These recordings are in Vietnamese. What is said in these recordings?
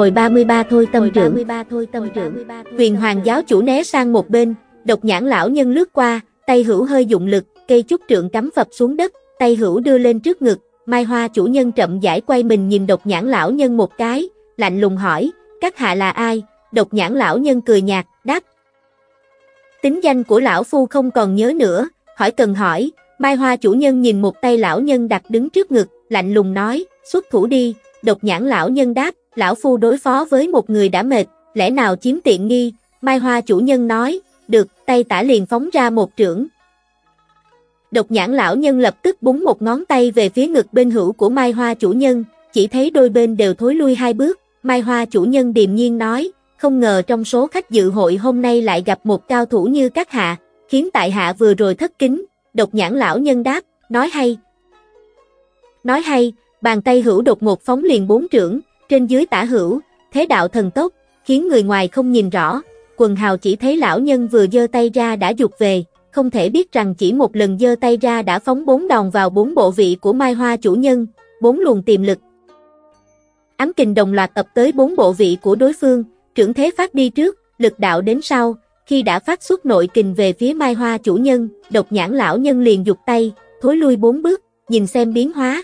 Hồi 33 thôi tâm trưởng. 33 thôi tâm trưởng. Huyền Hoàng giáo chủ né sang một bên, độc nhãn lão nhân lướt qua, tay hữu hơi dụng lực, cây trúc trượng cắm phập xuống đất, tay hữu đưa lên trước ngực, Mai Hoa chủ nhân chậm rãi quay mình nhìn độc nhãn lão nhân một cái, lạnh lùng hỏi, các hạ là ai? Độc nhãn lão nhân cười nhạt, đáp. Tính danh của lão phu không còn nhớ nữa, hỏi cần hỏi, Mai Hoa chủ nhân nhìn một tay lão nhân đặt đứng trước ngực, lạnh lùng nói, xuất thủ đi, độc nhãn lão nhân đáp, lão phu đối phó với một người đã mệt, lẽ nào chiếm tiện nghi, Mai Hoa chủ nhân nói, được, tay tả liền phóng ra một trưởng. Độc nhãn lão nhân lập tức búng một ngón tay về phía ngực bên hữu của Mai Hoa chủ nhân, chỉ thấy đôi bên đều thối lui hai bước, Mai Hoa chủ nhân điềm nhiên nói, không ngờ trong số khách dự hội hôm nay lại gặp một cao thủ như các hạ, khiến tại hạ vừa rồi thất kính, độc nhãn lão nhân đáp, nói hay. Nói hay, bàn tay hữu đột một phóng liền bốn trưởng, trên dưới tả hữu, thế đạo thần tốc, khiến người ngoài không nhìn rõ, quần hào chỉ thấy lão nhân vừa giơ tay ra đã dục về, không thể biết rằng chỉ một lần giơ tay ra đã phóng bốn đòn vào bốn bộ vị của Mai Hoa chủ nhân, bốn luồng tiềm lực. Ám kình đồng loạt ập tới bốn bộ vị của đối phương, trưởng thế phát đi trước, lực đạo đến sau, khi đã phát xuất nội kình về phía Mai Hoa chủ nhân, độc nhãn lão nhân liền dục tay, thối lui bốn bước, nhìn xem biến hóa,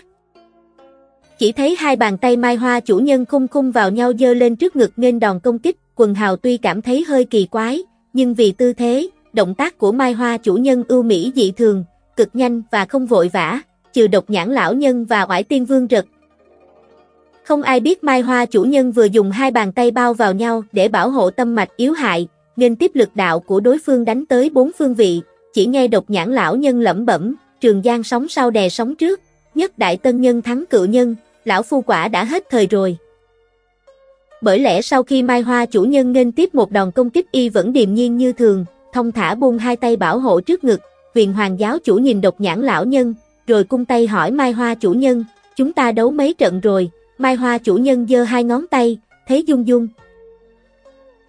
chỉ thấy hai bàn tay Mai Hoa chủ nhân khung khung vào nhau dơ lên trước ngực nên đòn công kích, quần hào tuy cảm thấy hơi kỳ quái, nhưng vì tư thế, động tác của Mai Hoa chủ nhân ưu mỹ dị thường, cực nhanh và không vội vã, trừ độc nhãn lão nhân và oải tiên vương rực. Không ai biết Mai Hoa chủ nhân vừa dùng hai bàn tay bao vào nhau để bảo hộ tâm mạch yếu hại, nên tiếp lực đạo của đối phương đánh tới bốn phương vị, chỉ nghe độc nhãn lão nhân lẩm bẩm, trường giang sóng sau đè sóng trước, nhất đại tân nhân thắng cự nhân, lão phu quả đã hết thời rồi. Bởi lẽ sau khi Mai Hoa chủ nhân nên tiếp một đòn công kích y vẫn điềm nhiên như thường, thông thả buông hai tay bảo hộ trước ngực, huyền hoàng giáo chủ nhìn độc nhãn lão nhân, rồi cung tay hỏi Mai Hoa chủ nhân, chúng ta đấu mấy trận rồi, Mai Hoa chủ nhân giơ hai ngón tay, thấy dung dung.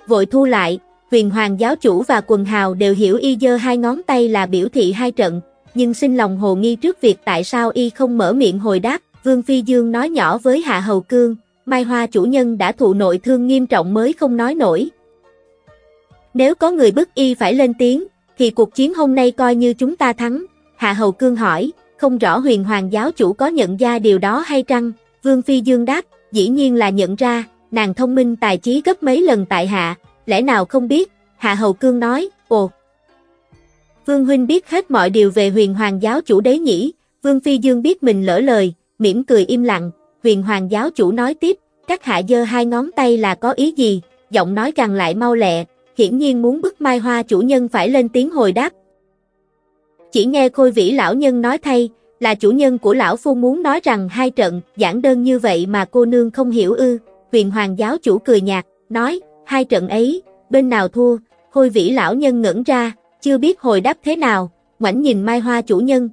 Vội thu lại, huyền hoàng giáo chủ và quần hào đều hiểu y giơ hai ngón tay là biểu thị hai trận, nhưng xin lòng hồ nghi trước việc tại sao y không mở miệng hồi đáp, Vương Phi Dương nói nhỏ với Hạ Hầu Cương, Mai Hoa chủ nhân đã thụ nội thương nghiêm trọng mới không nói nổi. Nếu có người bức y phải lên tiếng, thì cuộc chiến hôm nay coi như chúng ta thắng. Hạ Hầu Cương hỏi, không rõ huyền hoàng giáo chủ có nhận ra điều đó hay chăng? Vương Phi Dương đáp, dĩ nhiên là nhận ra, nàng thông minh tài trí gấp mấy lần tại hạ, lẽ nào không biết? Hạ Hầu Cương nói, ồ. Vương Huynh biết hết mọi điều về huyền hoàng giáo chủ đấy nhỉ? Vương Phi Dương biết mình lỡ lời, mỉm cười im lặng, huyền hoàng giáo chủ nói tiếp, các hạ dơ hai ngón tay là có ý gì, giọng nói càng lại mau lẹ, hiển nhiên muốn bức mai hoa chủ nhân phải lên tiếng hồi đáp. Chỉ nghe khôi vĩ lão nhân nói thay, là chủ nhân của lão phu muốn nói rằng hai trận, giản đơn như vậy mà cô nương không hiểu ư, huyền hoàng giáo chủ cười nhạt, nói, hai trận ấy, bên nào thua, khôi vĩ lão nhân ngẩn ra, chưa biết hồi đáp thế nào, ngoảnh nhìn mai hoa chủ nhân,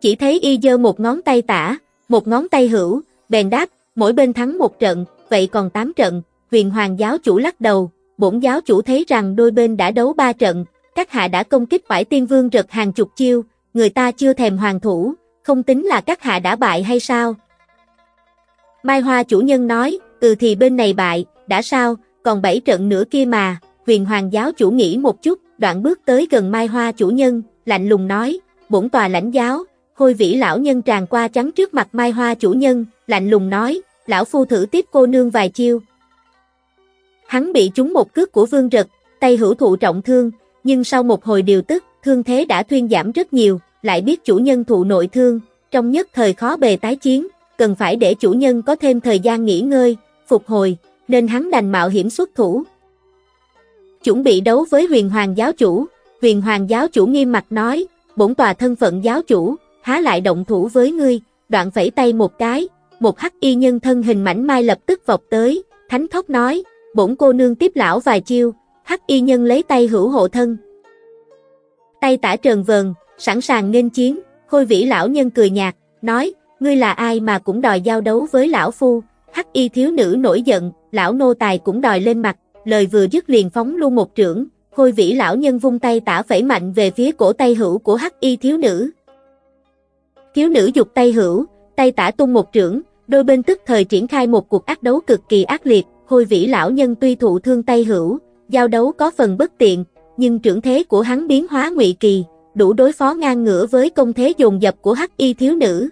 chỉ thấy y giơ một ngón tay tả, một ngón tay hữu, bèn đáp, mỗi bên thắng một trận, vậy còn tám trận, huyền hoàng giáo chủ lắc đầu, bổn giáo chủ thấy rằng đôi bên đã đấu ba trận, các hạ đã công kích bãi tiên vương rực hàng chục chiêu, người ta chưa thèm hoàng thủ, không tính là các hạ đã bại hay sao? Mai Hoa chủ nhân nói, ừ thì bên này bại, đã sao, còn bảy trận nữa kia mà, huyền hoàng giáo chủ nghĩ một chút, đoạn bước tới gần Mai Hoa chủ nhân, lạnh lùng nói, bổn tòa lãnh giáo, hôi vĩ lão nhân tràn qua trắng trước mặt mai hoa chủ nhân, lạnh lùng nói, lão phu thử tiếp cô nương vài chiêu. Hắn bị trúng một cước của vương rực tay hữu thụ trọng thương, nhưng sau một hồi điều tức, thương thế đã thuyên giảm rất nhiều, lại biết chủ nhân thụ nội thương, trong nhất thời khó bề tái chiến, cần phải để chủ nhân có thêm thời gian nghỉ ngơi, phục hồi, nên hắn đành mạo hiểm xuất thủ. Chuẩn bị đấu với huyền hoàng giáo chủ, huyền hoàng giáo chủ nghiêm mặt nói, bổn tòa thân phận giáo chủ, há lại động thủ với ngươi, đoạn vẫy tay một cái, một hắc y nhân thân hình mảnh mai lập tức vọt tới, thánh thốc nói, bổn cô nương tiếp lão vài chiêu, hắc y nhân lấy tay hữu hộ thân. Tay tả trần vờn, sẵn sàng nghênh chiến, khôi vĩ lão nhân cười nhạt, nói, ngươi là ai mà cũng đòi giao đấu với lão phu, hắc y thiếu nữ nổi giận, lão nô tài cũng đòi lên mặt, lời vừa dứt liền phóng luôn một trưởng, khôi vĩ lão nhân vung tay tả phẩy mạnh về phía cổ tay hữu của hắc y thiếu nữ. Thiếu nữ dục tay hữu, tay tả tung một trưởng, đôi bên tức thời triển khai một cuộc ác đấu cực kỳ ác liệt, Hôi vĩ lão nhân tuy thụ thương tay hữu, giao đấu có phần bất tiện, nhưng trưởng thế của hắn biến hóa ngụy kỳ, đủ đối phó ngang ngửa với công thế dồn dập của hắc y thiếu nữ.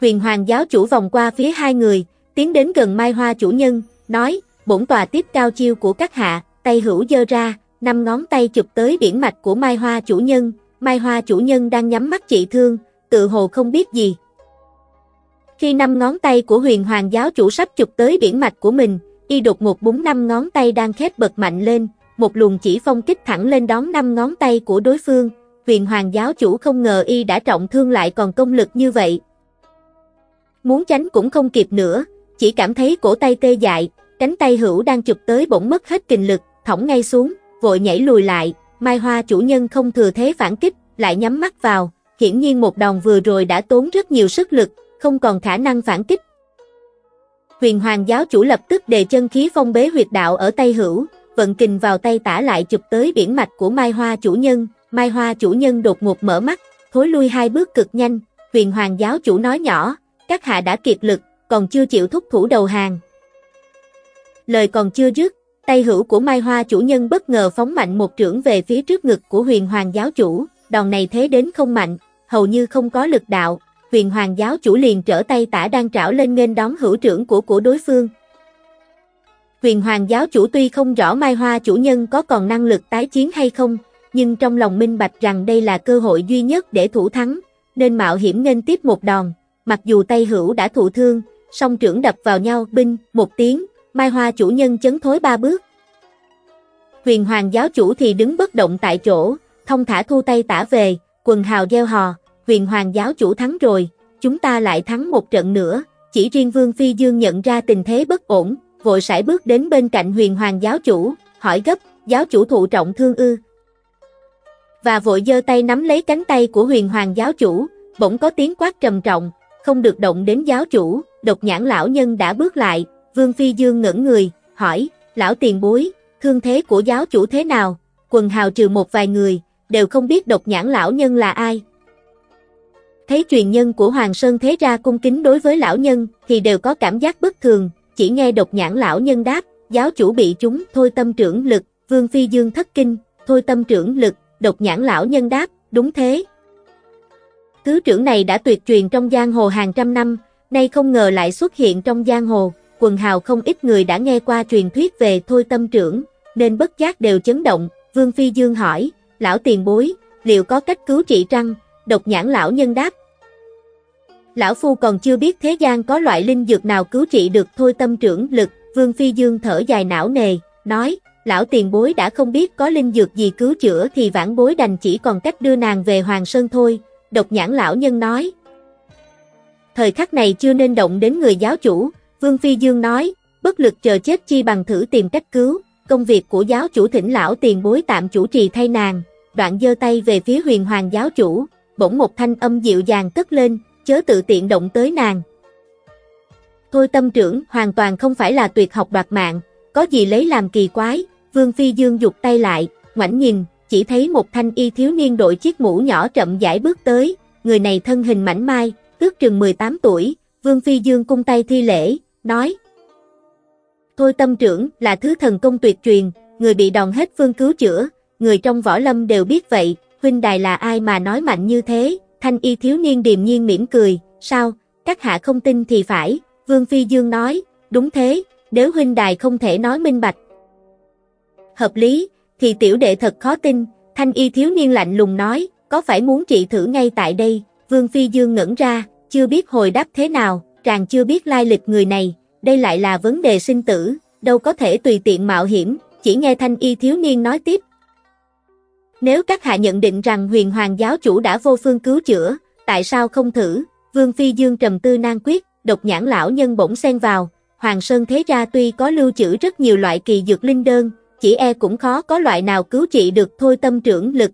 Huyền Hoàng giáo chủ vòng qua phía hai người, tiến đến gần Mai Hoa chủ nhân, nói, bổn tòa tiếp cao chiêu của các hạ, tay hữu dơ ra, năm ngón tay chụp tới biển mạch của Mai Hoa chủ nhân, Mai Hoa chủ nhân đang nhắm mắt trị thương, tự hồ không biết gì. Khi năm ngón tay của huyền hoàng giáo chủ sắp chụp tới biển mạch của mình, y đột ngột búng năm ngón tay đang khép bật mạnh lên, một luồng chỉ phong kích thẳng lên đón năm ngón tay của đối phương, huyền hoàng giáo chủ không ngờ y đã trọng thương lại còn công lực như vậy. Muốn tránh cũng không kịp nữa, chỉ cảm thấy cổ tay tê dại, cánh tay hữu đang chụp tới bỗng mất hết kình lực, thõng ngay xuống, vội nhảy lùi lại, mai hoa chủ nhân không thừa thế phản kích, lại nhắm mắt vào, hiển nhiên một đòn vừa rồi đã tốn rất nhiều sức lực, không còn khả năng phản kích. Huyền Hoàng giáo chủ lập tức đề chân khí phong bế huyệt đạo ở tay hữu, vận kình vào tay tả lại chụp tới biển mạch của Mai Hoa chủ nhân, Mai Hoa chủ nhân đột ngột mở mắt, thối lui hai bước cực nhanh, huyền hoàng giáo chủ nói nhỏ, các hạ đã kiệt lực, còn chưa chịu thúc thủ đầu hàng. Lời còn chưa dứt, tay hữu của Mai Hoa chủ nhân bất ngờ phóng mạnh một trưởng về phía trước ngực của huyền hoàng giáo chủ, đòn này thế đến không mạnh, hầu như không có lực đạo, huyền hoàng giáo chủ liền trở tay tả đang trảo lên nghênh đón hữu trưởng của của đối phương, Huyền Hoàng giáo chủ tuy không rõ Mai Hoa chủ nhân có còn năng lực tái chiến hay không, nhưng trong lòng minh bạch rằng đây là cơ hội duy nhất để thủ thắng, nên mạo hiểm nên tiếp một đòn, mặc dù tay hữu đã thụ thương, song trưởng đập vào nhau binh, một tiếng, Mai Hoa chủ nhân chấn thối ba bước. Huyền Hoàng giáo chủ thì đứng bất động tại chỗ, thông thả thu tay tả về, quần hào gieo hò, Huyền Hoàng giáo chủ thắng rồi, chúng ta lại thắng một trận nữa, chỉ riêng Vương Phi Dương nhận ra tình thế bất ổn, vội sải bước đến bên cạnh huyền hoàng giáo chủ, hỏi gấp, giáo chủ thụ trọng thương ư. Và vội giơ tay nắm lấy cánh tay của huyền hoàng giáo chủ, bỗng có tiếng quát trầm trọng, không được động đến giáo chủ, độc nhãn lão nhân đã bước lại, vương phi dương ngẩn người, hỏi, lão tiền bối, thương thế của giáo chủ thế nào, quần hào trừ một vài người, đều không biết độc nhãn lão nhân là ai. Thấy truyền nhân của Hoàng Sơn thế ra cung kính đối với lão nhân, thì đều có cảm giác bất thường, chỉ nghe độc nhãn lão nhân đáp, giáo chủ bị chúng, thôi tâm trưởng lực, vương phi dương thất kinh, thôi tâm trưởng lực, độc nhãn lão nhân đáp, đúng thế. Thứ trưởng này đã tuyệt truyền trong giang hồ hàng trăm năm, nay không ngờ lại xuất hiện trong giang hồ, quần hào không ít người đã nghe qua truyền thuyết về thôi tâm trưởng, nên bất giác đều chấn động, vương phi dương hỏi, lão tiền bối, liệu có cách cứu trị trăng, độc nhãn lão nhân đáp, Lão Phu còn chưa biết thế gian có loại linh dược nào cứu trị được thôi tâm trưởng lực, Vương Phi Dương thở dài não nề, nói, lão tiền bối đã không biết có linh dược gì cứu chữa thì vãn bối đành chỉ còn cách đưa nàng về Hoàng Sơn thôi, độc nhãn lão nhân nói. Thời khắc này chưa nên động đến người giáo chủ, Vương Phi Dương nói, bất lực chờ chết chi bằng thử tìm cách cứu, công việc của giáo chủ thỉnh lão tiền bối tạm chủ trì thay nàng, đoạn giơ tay về phía huyền hoàng giáo chủ, bỗng một thanh âm dịu dàng cất lên, chớ tự tiện động tới nàng. Thôi tâm trưởng hoàn toàn không phải là tuyệt học đoạt mạng, có gì lấy làm kỳ quái, Vương Phi Dương dục tay lại, ngoảnh nhìn, chỉ thấy một thanh y thiếu niên đội chiếc mũ nhỏ chậm rãi bước tới, người này thân hình mảnh mai, ước chừng 18 tuổi, Vương Phi Dương cung tay thi lễ, nói. Thôi tâm trưởng là thứ thần công tuyệt truyền, người bị đòn hết phương cứu chữa, người trong võ lâm đều biết vậy, huynh đài là ai mà nói mạnh như thế, thanh y thiếu niên điềm nhiên mỉm cười, sao, các hạ không tin thì phải, Vương Phi Dương nói, đúng thế, nếu huynh đài không thể nói minh bạch. Hợp lý, thì tiểu đệ thật khó tin, thanh y thiếu niên lạnh lùng nói, có phải muốn trị thử ngay tại đây, Vương Phi Dương ngẩn ra, chưa biết hồi đáp thế nào, chàng chưa biết lai lịch người này, đây lại là vấn đề sinh tử, đâu có thể tùy tiện mạo hiểm, chỉ nghe thanh y thiếu niên nói tiếp. Nếu các hạ nhận định rằng huyền hoàng giáo chủ đã vô phương cứu chữa, tại sao không thử, Vương Phi Dương trầm tư nan quyết, độc nhãn lão nhân bỗng xen vào, Hoàng Sơn Thế Ra tuy có lưu trữ rất nhiều loại kỳ dược linh đơn, chỉ e cũng khó có loại nào cứu trị được thôi tâm trưởng lực.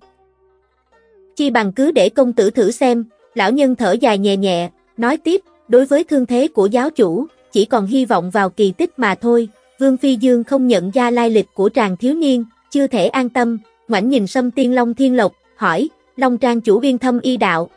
Chi bằng cứ để công tử thử xem, lão nhân thở dài nhẹ nhẹ, nói tiếp, đối với thương thế của giáo chủ, chỉ còn hy vọng vào kỳ tích mà thôi. Vương Phi Dương không nhận ra lai lịch của tràng thiếu niên, chưa thể an tâm, ngoảnh nhìn Sâm Tiên Long Thiên Lộc, hỏi, Long Trang chủ viên thâm y đạo.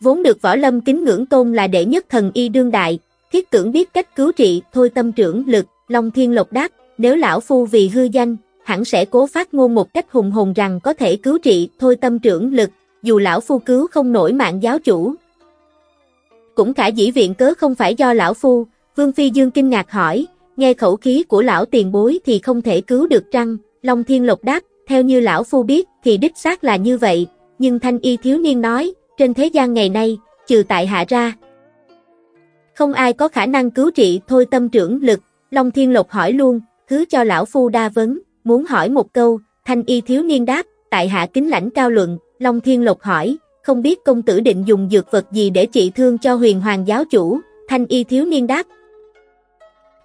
Vốn được võ lâm kính ngưỡng tôn là đệ nhất thần y đương đại, thiết tưởng biết cách cứu trị, thôi tâm trưởng lực, Long Thiên Lộc đáp, nếu lão phu vì hư danh, hẳn sẽ cố phát ngôn một cách hùng hồn rằng có thể cứu trị, thôi tâm trưởng lực, dù lão phu cứu không nổi mạng giáo chủ. Cũng khả dĩ viện cớ không phải do lão phu, Vương Phi Dương kinh ngạc hỏi, nghe khẩu khí của lão tiền bối thì không thể cứu được trăng, Long Thiên Lộc đáp, theo như lão phu biết thì đích xác là như vậy, nhưng thanh y thiếu niên nói, trên thế gian ngày nay, trừ tại hạ ra. Không ai có khả năng cứu trị thôi tâm trưởng lực, Long Thiên Lộc hỏi luôn, thứ cho lão phu đa vấn, muốn hỏi một câu, thanh y thiếu niên đáp, tại hạ kính lãnh cao luận, Long Thiên Lộc hỏi, không biết công tử định dùng dược vật gì để trị thương cho huyền hoàng giáo chủ, thanh y thiếu niên đáp.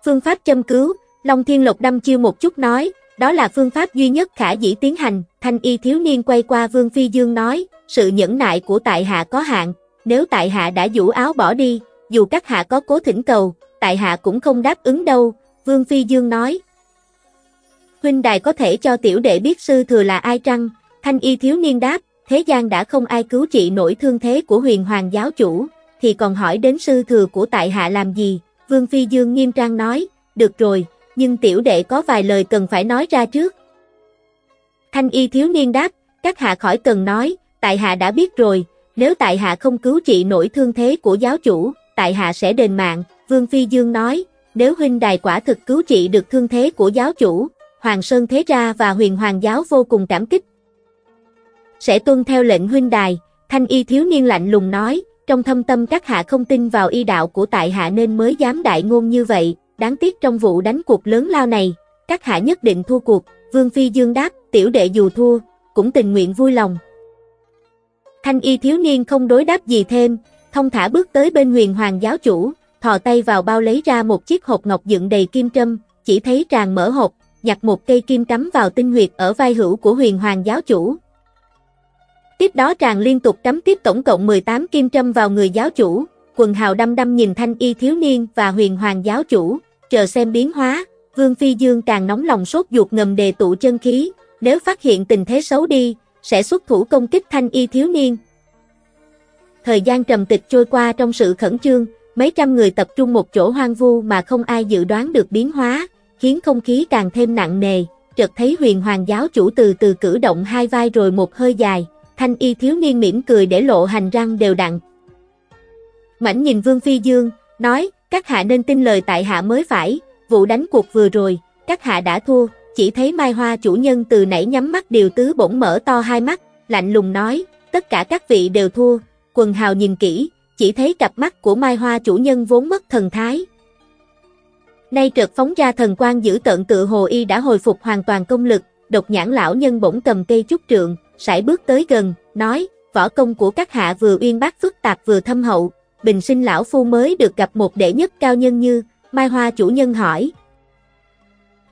Phương pháp châm cứu, Long Thiên Lộc đâm chiêu một chút nói, đó là phương pháp duy nhất khả dĩ tiến hành, thanh y thiếu niên quay qua Vương Phi Dương nói, sự nhẫn nại của tại hạ có hạn, nếu tại hạ đã vũ áo bỏ đi, dù các hạ có cố thỉnh cầu, tại hạ cũng không đáp ứng đâu, Vương Phi Dương nói. Huynh đài có thể cho tiểu đệ biết sư thừa là ai trăng, thanh y thiếu niên đáp, thế gian đã không ai cứu trị nổi thương thế của huyền hoàng giáo chủ, thì còn hỏi đến sư thừa của tại hạ làm gì, Vương Phi Dương nghiêm trang nói, được rồi, nhưng tiểu đệ có vài lời cần phải nói ra trước. Thanh y thiếu niên đáp, các hạ khỏi cần nói, tại hạ đã biết rồi, nếu tại hạ không cứu trị nổi thương thế của giáo chủ, tại hạ sẽ đền mạng, Vương Phi Dương nói, nếu huynh đài quả thực cứu trị được thương thế của giáo chủ, Hoàng Sơn Thế Ra và huyền hoàng giáo vô cùng cảm kích. Sẽ tuân theo lệnh huynh đài, thanh y thiếu niên lạnh lùng nói, trong thâm tâm các hạ không tin vào y đạo của tại hạ nên mới dám đại ngôn như vậy, đáng tiếc trong vụ đánh cuộc lớn lao này, các hạ nhất định thua cuộc, Vương Phi Dương đáp, tiểu đệ dù thua, cũng tình nguyện vui lòng. Thanh y thiếu niên không đối đáp gì thêm, thông thả bước tới bên huyền hoàng giáo chủ, thò tay vào bao lấy ra một chiếc hộp ngọc dựng đầy kim trâm, chỉ thấy tràn mở hộp, nhặt một cây kim cắm vào tinh huyệt ở vai hữu của huyền hoàng giáo chủ. Tiếp đó tràng liên tục cắm tiếp tổng cộng 18 kim trâm vào người giáo chủ, quần hào đăm đăm nhìn thanh y thiếu niên và huyền hoàng giáo chủ, chờ xem biến hóa, Vương Phi Dương càng nóng lòng sốt ruột ngầm đề tụ chân khí, nếu phát hiện tình thế xấu đi, sẽ xuất thủ công kích thanh y thiếu niên. Thời gian trầm tịch trôi qua trong sự khẩn trương, mấy trăm người tập trung một chỗ hoang vu mà không ai dự đoán được biến hóa, khiến không khí càng thêm nặng nề, chợt thấy huyền hoàng giáo chủ từ từ cử động hai vai rồi một hơi dài, thanh y thiếu niên mỉm cười để lộ hành răng đều đặn. Mảnh nhìn Vương Phi Dương, nói, các hạ nên tin lời tại hạ mới phải, vụ đánh cuộc vừa rồi, các hạ đã thua, chỉ thấy Mai Hoa chủ nhân từ nãy nhắm mắt điều tứ bỗng mở to hai mắt, lạnh lùng nói, tất cả các vị đều thua, quần hào nhìn kỹ, chỉ thấy cặp mắt của Mai Hoa chủ nhân vốn mất thần thái. Nay trượt phóng ra thần quan giữ tận tự hồ y đã hồi phục hoàn toàn công lực, độc nhãn lão nhân bỗng cầm cây trúc trượng, sải bước tới gần, nói, võ công của các hạ vừa uyên bác phức tạp vừa thâm hậu, bình sinh lão phu mới được gặp một đệ nhất cao nhân như, Mai Hoa chủ nhân hỏi.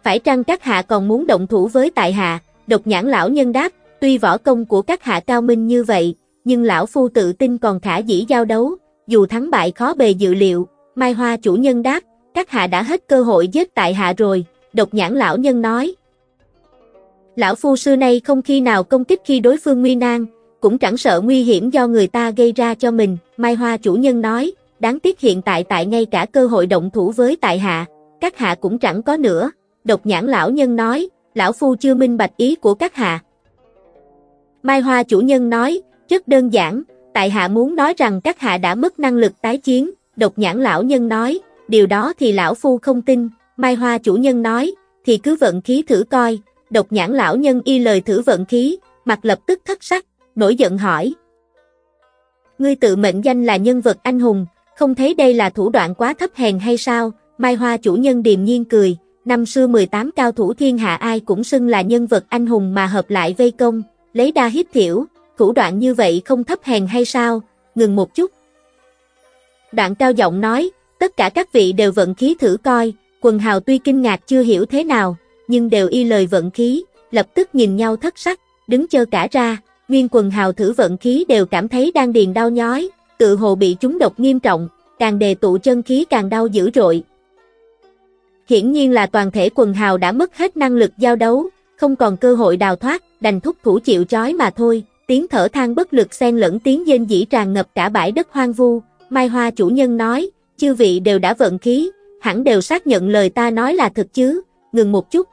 Phải chăng các hạ còn muốn động thủ với tại hạ, độc nhãn lão nhân đáp, tuy võ công của các hạ cao minh như vậy, nhưng lão phu tự tin còn khả dĩ giao đấu, dù thắng bại khó bề dự liệu, Mai Hoa chủ nhân đáp, các hạ đã hết cơ hội giết tại hạ rồi, độc nhãn lão nhân nói. Lão phu xưa nay không khi nào công kích khi đối phương nguy nan, cũng chẳng sợ nguy hiểm do người ta gây ra cho mình, Mai Hoa chủ nhân nói, đáng tiếc hiện tại tại ngay cả cơ hội động thủ với tại hạ, các hạ cũng chẳng có nữa, độc nhãn lão nhân nói, lão phu chưa minh bạch ý của các hạ. Mai Hoa chủ nhân nói, rất đơn giản, tại hạ muốn nói rằng các hạ đã mất năng lực tái chiến, độc nhãn lão nhân nói, điều đó thì lão phu không tin, Mai Hoa chủ nhân nói, thì cứ vận khí thử coi, độc nhãn lão nhân y lời thử vận khí, mặt lập tức thất sắc, nổi giận hỏi. Ngươi tự mệnh danh là nhân vật anh hùng, không thấy đây là thủ đoạn quá thấp hèn hay sao, Mai Hoa chủ nhân điềm nhiên cười, năm xưa 18 cao thủ thiên hạ ai cũng xưng là nhân vật anh hùng mà hợp lại vây công, lấy đa hiếp thiểu, thủ đoạn như vậy không thấp hèn hay sao, ngừng một chút. Đoạn cao giọng nói, tất cả các vị đều vận khí thử coi, quần hào tuy kinh ngạc chưa hiểu thế nào, nhưng đều y lời vận khí, lập tức nhìn nhau thất sắc, đứng chơ cả ra, nguyên quần hào thử vận khí đều cảm thấy đang điền đau nhói, tự hồ bị chúng độc nghiêm trọng, càng đề tụ chân khí càng đau dữ dội. Hiển nhiên là toàn thể quần hào đã mất hết năng lực giao đấu, không còn cơ hội đào thoát, đành thúc thủ chịu chói mà thôi, tiếng thở than bất lực xen lẫn tiếng dên dĩ tràn ngập cả bãi đất hoang vu, Mai Hoa chủ nhân nói, chư vị đều đã vận khí, hẳn đều xác nhận lời ta nói là thật chứ, ngừng một chút.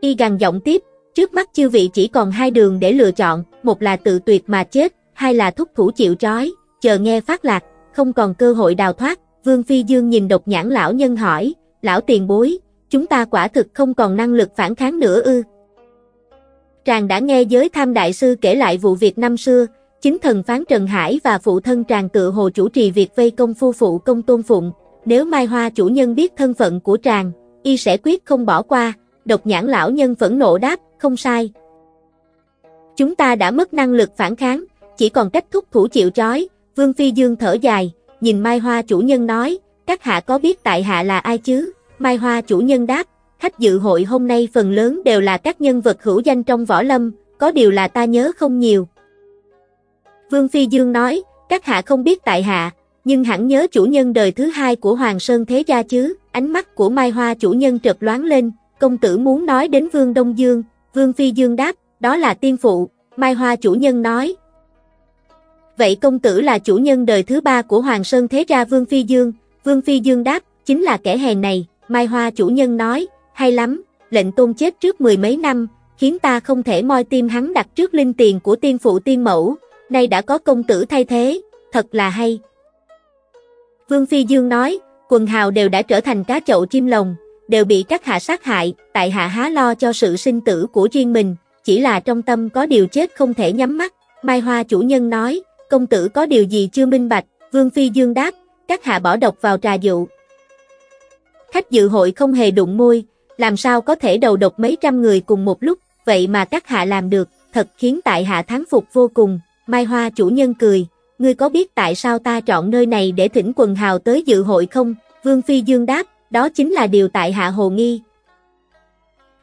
Y gằn giọng tiếp, trước mắt chư vị chỉ còn hai đường để lựa chọn, một là tự tuyệt mà chết, hai là thúc thủ chịu trói, chờ nghe phát lạc, không còn cơ hội đào thoát. Vương Phi Dương nhìn độc nhãn lão nhân hỏi, lão tiền bối, chúng ta quả thực không còn năng lực phản kháng nữa ư. Tràng đã nghe giới tham đại sư kể lại vụ việc năm xưa, chính thần phán Trần Hải và phụ thân tràng tự hồ chủ trì việc vây công phu phụ công tôn phụng, nếu Mai Hoa chủ nhân biết thân phận của tràng, y sẽ quyết không bỏ qua, độc nhãn lão nhân phẫn nộ đáp, không sai. Chúng ta đã mất năng lực phản kháng, chỉ còn cách thúc thủ chịu trói, Vương Phi Dương thở dài, nhìn Mai Hoa chủ nhân nói, các hạ có biết tại hạ là ai chứ? Mai Hoa chủ nhân đáp, khách dự hội hôm nay phần lớn đều là các nhân vật hữu danh trong võ lâm, có điều là ta nhớ không nhiều. Vương Phi Dương nói, các hạ không biết tại hạ, nhưng hẳn nhớ chủ nhân đời thứ hai của Hoàng Sơn Thế Gia chứ, ánh mắt của Mai Hoa chủ nhân trật loáng lên, công tử muốn nói đến Vương Đông Dương, Vương Phi Dương đáp, đó là tiên phụ, Mai Hoa chủ nhân nói. Vậy công tử là chủ nhân đời thứ ba của Hoàng Sơn Thế Ra Vương Phi Dương, Vương Phi Dương đáp, chính là kẻ hèn này, Mai Hoa chủ nhân nói, hay lắm, lệnh tôn chết trước mười mấy năm, khiến ta không thể moi tim hắn đặt trước linh tiền của tiên phụ tiên mẫu, nay đã có công tử thay thế, thật là hay. Vương Phi Dương nói, quần hào đều đã trở thành cá chậu chim lồng, đều bị các hạ sát hại, tại hạ há lo cho sự sinh tử của riêng mình, chỉ là trong tâm có điều chết không thể nhắm mắt. Mai Hoa chủ nhân nói, công tử có điều gì chưa minh bạch, Vương Phi Dương đáp, các hạ bỏ độc vào trà dụ. Khách dự hội không hề đụng môi, làm sao có thể đầu độc mấy trăm người cùng một lúc, vậy mà các hạ làm được, thật khiến tại hạ thắng phục vô cùng. Mai Hoa chủ nhân cười, ngươi có biết tại sao ta chọn nơi này để thỉnh quần hào tới dự hội không? Vương Phi Dương đáp, đó chính là điều tại hạ hồ nghi.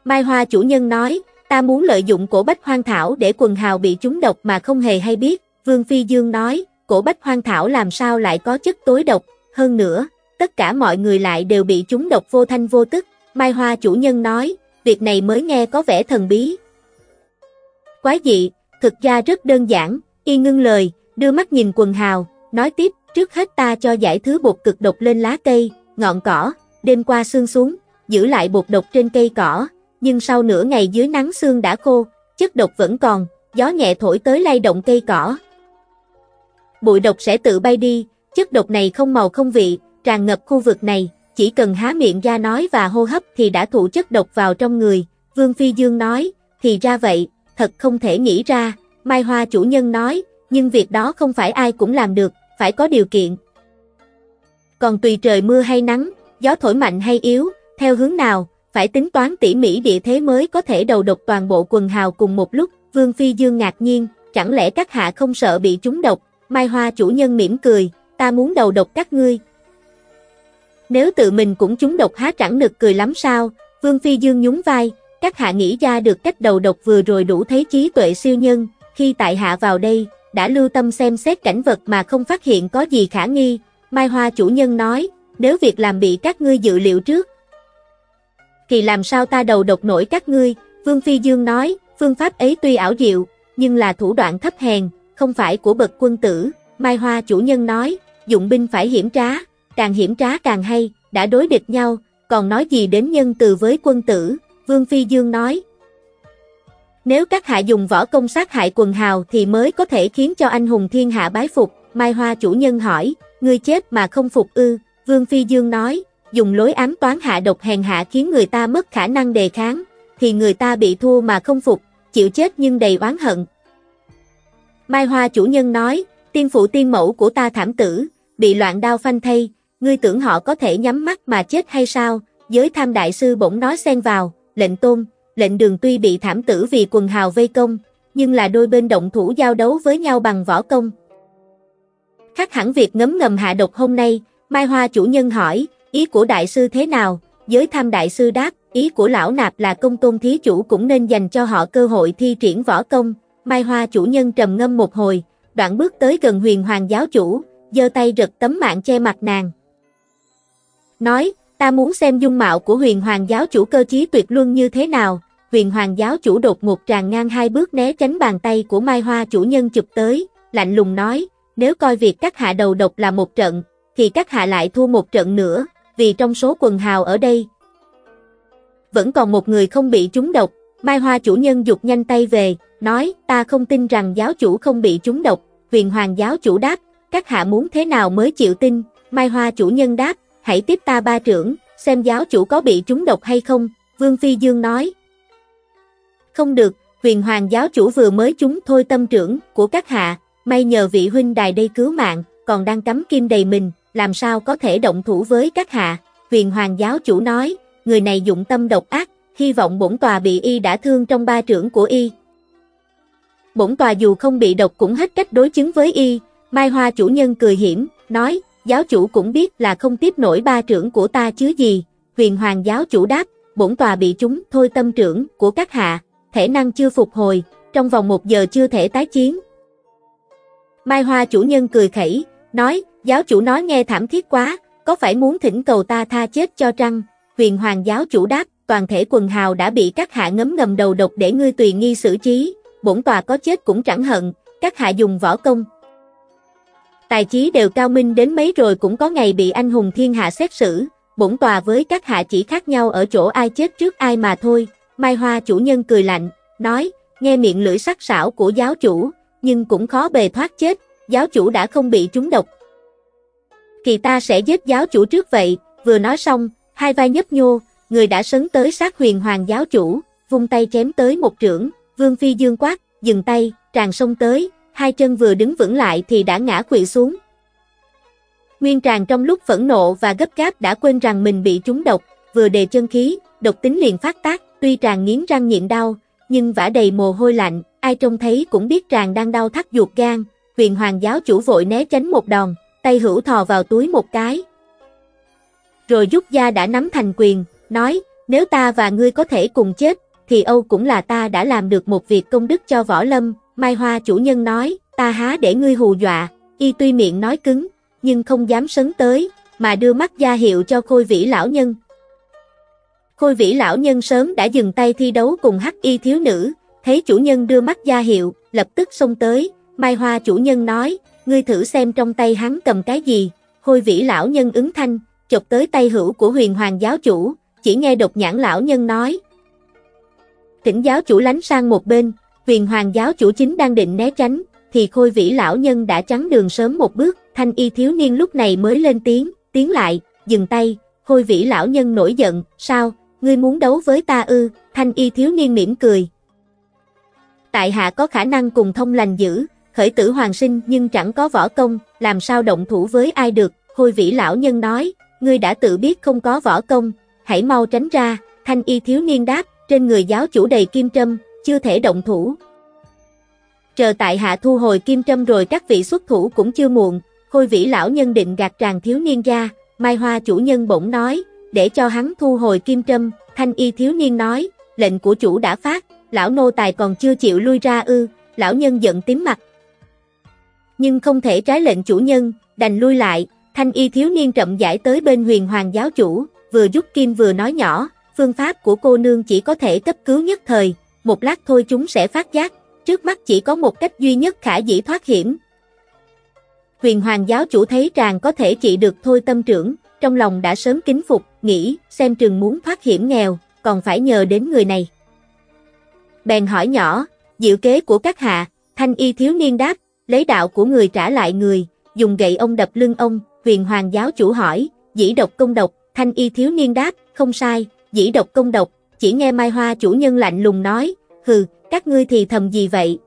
Mai Hoa chủ nhân nói, ta muốn lợi dụng cổ bách hoang thảo để quần hào bị trúng độc mà không hề hay biết. Vương Phi Dương nói, cổ bách hoang thảo làm sao lại có chất tối độc, hơn nữa, tất cả mọi người lại đều bị trúng độc vô thanh vô tức. Mai Hoa chủ nhân nói, việc này mới nghe có vẻ thần bí. Quái dị, thực ra rất đơn giản, y ngưng lời, đưa mắt nhìn quần hào, nói tiếp, trước hết ta cho giải thứ bột cực độc lên lá cây, ngọn cỏ, đêm qua sương xuống, giữ lại bột độc trên cây cỏ, nhưng sau nửa ngày dưới nắng sương đã khô, chất độc vẫn còn, gió nhẹ thổi tới lay động cây cỏ. Bụi độc sẽ tự bay đi, chất độc này không màu không vị, tràn ngập khu vực này, chỉ cần há miệng ra nói và hô hấp thì đã thụ chất độc vào trong người. Vương Phi Dương nói, thì ra vậy, thật không thể nghĩ ra, Mai Hoa chủ nhân nói, nhưng việc đó không phải ai cũng làm được, phải có điều kiện. Còn tùy trời mưa hay nắng, gió thổi mạnh hay yếu, theo hướng nào, phải tính toán tỉ mỉ địa thế mới có thể đầu độc toàn bộ quần hào cùng một lúc. Vương Phi Dương ngạc nhiên, chẳng lẽ các hạ không sợ bị trúng độc? Mai Hoa chủ nhân mỉm cười, ta muốn đầu độc các ngươi. Nếu tự mình cũng trúng độc há chẳng nực cười lắm sao? Vương Phi Dương nhún vai, các hạ nghĩ ra được cách đầu độc vừa rồi đủ thấy trí tuệ siêu nhân, khi tại hạ vào đây, đã lưu tâm xem xét cảnh vật mà không phát hiện có gì khả nghi. Mai Hoa chủ nhân nói, nếu việc làm bị các ngươi dự liệu trước. Thì làm sao ta đầu độc nổi các ngươi, Vương Phi Dương nói, phương pháp ấy tuy ảo diệu, nhưng là thủ đoạn thấp hèn, không phải của bậc quân tử. Mai Hoa chủ nhân nói, dụng binh phải hiểm trá, càng hiểm trá càng hay, đã đối địch nhau, còn nói gì đến nhân từ với quân tử, Vương Phi Dương nói. Nếu các hạ dùng võ công sát hại quần hào thì mới có thể khiến cho anh hùng thiên hạ bái phục, Mai Hoa chủ nhân hỏi, ngươi chết mà không phục ư, Vương Phi Dương nói, dùng lối ám toán hạ độc hèn hạ khiến người ta mất khả năng đề kháng, thì người ta bị thua mà không phục, chịu chết nhưng đầy oán hận. Mai Hoa chủ nhân nói, tiên phụ tiên mẫu của ta thảm tử, bị loạn đao phanh thay, ngươi tưởng họ có thể nhắm mắt mà chết hay sao, giới tham đại sư bỗng nói xen vào, lệnh tôn, lệnh đường tuy bị thảm tử vì quần hào vây công, nhưng là đôi bên động thủ giao đấu với nhau bằng võ công. Khác hẳn việc ngấm ngầm hạ độc hôm nay, Mai Hoa chủ nhân hỏi, ý của đại sư thế nào, giới tham đại sư đáp, ý của lão nạp là công tôn thí chủ cũng nên dành cho họ cơ hội thi triển võ công, Mai Hoa chủ nhân trầm ngâm một hồi, đoạn bước tới gần huyền hoàng giáo chủ, giơ tay rực tấm mạng che mặt nàng. Nói, ta muốn xem dung mạo của huyền hoàng giáo chủ cơ chí tuyệt luân như thế nào, huyền hoàng giáo chủ đột ngột tràn ngang hai bước né tránh bàn tay của Mai Hoa chủ nhân chụp tới, lạnh lùng nói, nếu coi việc các hạ đầu độc là một trận, thì các hạ lại thua một trận nữa, vì trong số quần hào ở đây, vẫn còn một người không bị trúng độc, Mai Hoa chủ nhân dục nhanh tay về, nói, ta không tin rằng giáo chủ không bị trúng độc, huyền hoàng giáo chủ đáp, các hạ muốn thế nào mới chịu tin, Mai Hoa chủ nhân đáp, hãy tiếp ta ba trưởng, xem giáo chủ có bị trúng độc hay không, Vương Phi Dương nói. Không được, huyền hoàng giáo chủ vừa mới trúng thôi tâm trưởng của các hạ, may nhờ vị huynh đài đây cứu mạng, còn đang cắm kim đầy mình, làm sao có thể động thủ với các hạ, huyền hoàng giáo chủ nói, người này dụng tâm độc ác, hy vọng bổn tòa bị y đã thương trong ba trưởng của y. Bổn tòa dù không bị độc cũng hết cách đối chứng với y, Mai Hoa chủ nhân cười hiểm, nói, giáo chủ cũng biết là không tiếp nổi ba trưởng của ta chứ gì, huyền hoàng giáo chủ đáp, bổn tòa bị chúng thôi tâm trưởng của các hạ, thể năng chưa phục hồi, trong vòng một giờ chưa thể tái chiến. Mai Hoa chủ nhân cười khẩy, nói, giáo chủ nói nghe thảm thiết quá, có phải muốn thỉnh cầu ta tha chết cho trăng, huyền hoàng giáo chủ đáp, toàn thể quần hào đã bị các hạ ngấm ngầm đầu độc để ngươi tùy nghi xử trí, bổn tòa có chết cũng chẳng hận, các hạ dùng võ công. Tài trí đều cao minh đến mấy rồi cũng có ngày bị anh hùng thiên hạ xét xử, bổn tòa với các hạ chỉ khác nhau ở chỗ ai chết trước ai mà thôi, Mai Hoa chủ nhân cười lạnh, nói, nghe miệng lưỡi sắc sảo của giáo chủ, nhưng cũng khó bề thoát chết, giáo chủ đã không bị trúng độc. Kỳ ta sẽ giết giáo chủ trước vậy, vừa nói xong, hai vai nhấp nhô, người đã sấn tới sát huyền hoàng giáo chủ, vung tay chém tới một trưởng, vương phi dương quát, dừng tay, tràn sông tới, hai chân vừa đứng vững lại thì đã ngã quỵ xuống. Nguyên tràng trong lúc phẫn nộ và gấp gáp đã quên rằng mình bị trúng độc, vừa đề chân khí, độc tính liền phát tác, tuy tràng nghiến răng nhịn đau, nhưng vả đầy mồ hôi lạnh, ai trông thấy cũng biết tràng đang đau thắt ruột gan, huyền hoàng giáo chủ vội né tránh một đòn, tay hữu thò vào túi một cái. Rồi rút ra đã nắm thành quyền, nói, nếu ta và ngươi có thể cùng chết, thì Âu cũng là ta đã làm được một việc công đức cho võ lâm, Mai Hoa chủ nhân nói, ta há để ngươi hù dọa, y tuy miệng nói cứng, nhưng không dám sấn tới, mà đưa mắt gia hiệu cho khôi vĩ lão nhân. Khôi vĩ lão nhân sớm đã dừng tay thi đấu cùng hắc y thiếu nữ, thấy chủ nhân đưa mắt gia hiệu, lập tức xông tới, Mai Hoa chủ nhân nói, ngươi thử xem trong tay hắn cầm cái gì, khôi vĩ lão nhân ứng thanh, chụp tới tay hữu của huyền hoàng giáo chủ, chỉ nghe độc nhãn lão nhân nói. Thỉnh giáo chủ lánh sang một bên, huyền hoàng giáo chủ chính đang định né tránh, thì khôi vĩ lão nhân đã chắn đường sớm một bước, thanh y thiếu niên lúc này mới lên tiếng, tiến lại, dừng tay, khôi vĩ lão nhân nổi giận, sao, ngươi muốn đấu với ta ư, thanh y thiếu niên mỉm cười. Tại hạ có khả năng cùng thông lành giữ, khởi tử hoàng sinh nhưng chẳng có võ công, làm sao động thủ với ai được, khôi vĩ lão nhân nói, ngươi đã tự biết không có võ công, hãy mau tránh ra, thanh y thiếu niên đáp, trên người giáo chủ đầy kim trâm, chưa thể động thủ. Chờ tại hạ thu hồi kim trâm rồi các vị xuất thủ cũng chưa muộn, khôi vĩ lão nhân định gạt tràng thiếu niên ra, mai hoa chủ nhân bỗng nói, để cho hắn thu hồi kim trâm, thanh y thiếu niên nói, lệnh của chủ đã phát, lão nô tài còn chưa chịu lui ra ư, lão nhân giận tím mặt. Nhưng không thể trái lệnh chủ nhân, đành lui lại, thanh y thiếu niên chậm giải tới bên huyền hoàng giáo chủ, vừa rút kim vừa nói nhỏ, phương pháp của cô nương chỉ có thể cấp cứu nhất thời, một lát thôi chúng sẽ phát giác, trước mắt chỉ có một cách duy nhất khả dĩ thoát hiểm. Huyền hoàng giáo chủ thấy tràng có thể trị được thôi tâm trưởng, trong lòng đã sớm kính phục, nghĩ xem trường muốn thoát hiểm nghèo, còn phải nhờ đến người này. bèn hỏi nhỏ, diệu kế của các hạ, thanh y thiếu niên đáp, lấy đạo của người trả lại người, dùng gậy ông đập lưng ông, huyền hoàng giáo chủ hỏi, dĩ độc công độc, thanh y thiếu niên đáp, không sai, dĩ độc công độc, chỉ nghe Mai Hoa chủ nhân lạnh lùng nói, hừ, các ngươi thì thầm gì vậy?